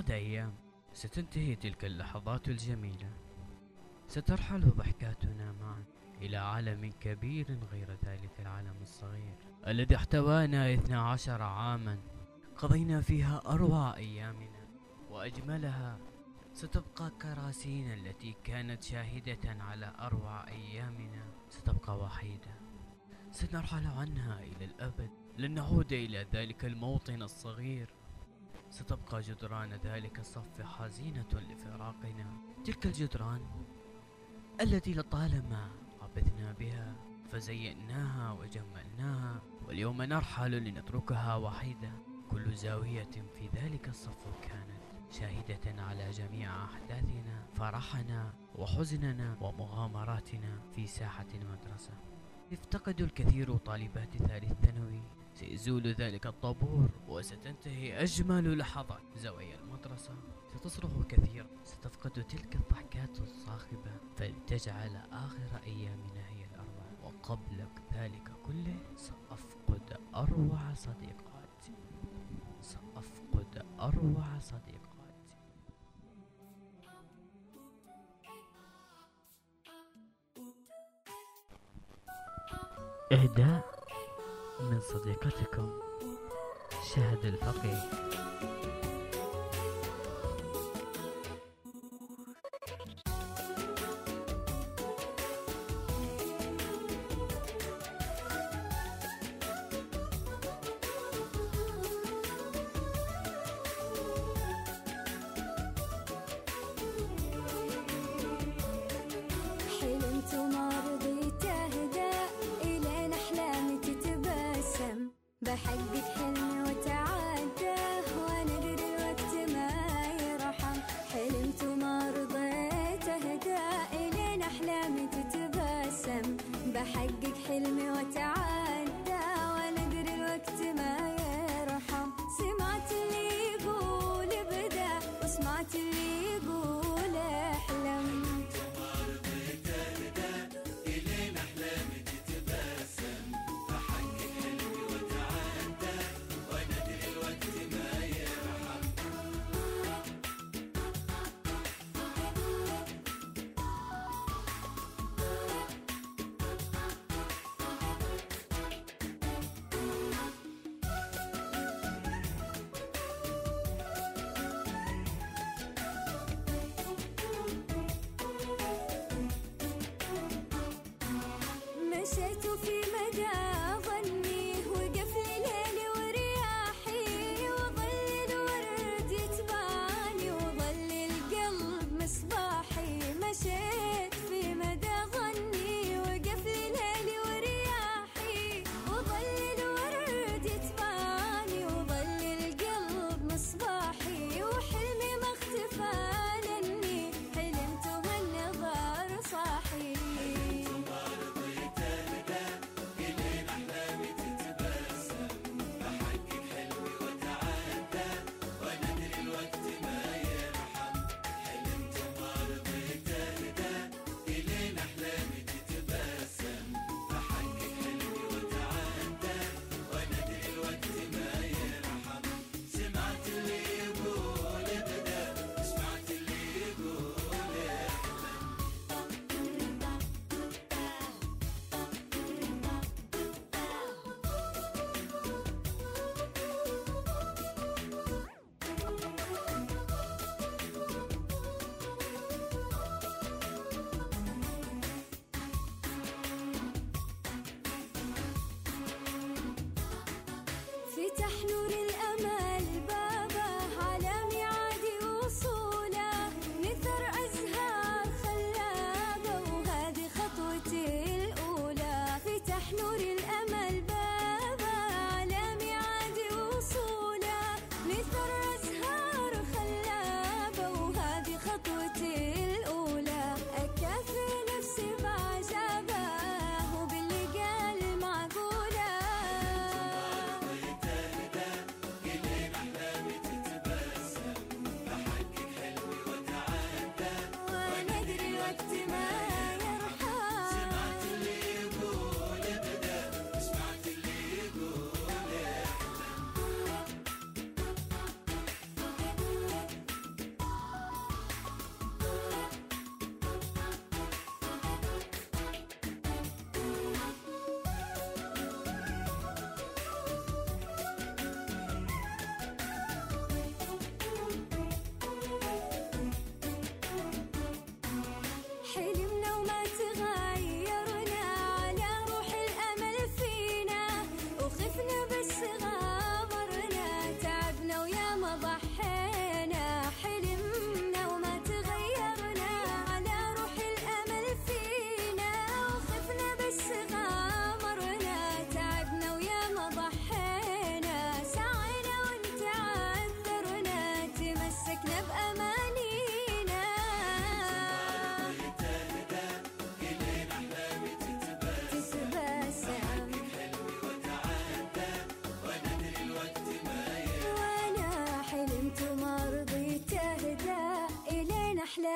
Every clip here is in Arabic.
وبعد أيام ستنتهي تلك اللحظات الجميلة. سترحل ضحكاتنا معا إلى عالم كبير غير ذلك العالم الصغير. الذي احتوانا 12 عاما. قضينا فيها أروع أيامنا وأجملها ستبقى كراسينا التي كانت شاهدة على أروع أيامنا. ستبقى وحيدة. سنرحل عنها إلى الأبد لن نعود إلى ذلك الموطن الصغير. ستبقى جدران ذلك الصف حزينة لفراقنا. تلك الجدران التي لطالما عبثنا بها فزيناها وجملناها واليوم نرحل لنتركها وحيدة كل زاوية في ذلك الصف كانت شاهدة على جميع أحداثنا فرحنا وحزننا ومغامراتنا في ساحة المدرسة. افتقد الكثير طالبات ثالث ثانوي سيزول ذلك الطابور وستنتهي أجمل لحظات زوايا المدرسة ستصرخ كثيرا. ستفقد تلك الضحكات الصاخبة. فلتجعل آخر أيامنا هي الأروع وقبل ذلك كله سأفقد أروع صديقاتي. سأفقد أروع صديقاتي. إهداء. من صديقتكم شهد الفقيه. بحقق حلمي وتعدى وأنا ادري الوقت ما يرحم. حلمت وما رضيت اهدى الين احلامي تتبسم. بحقق حلمي وتعدى مشيت في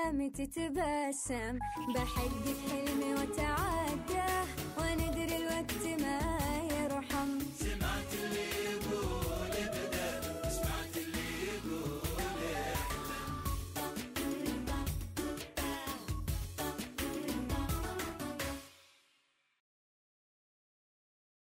قدامي تتبسم. بحقق حلمي واتعداه وندري الوقت ما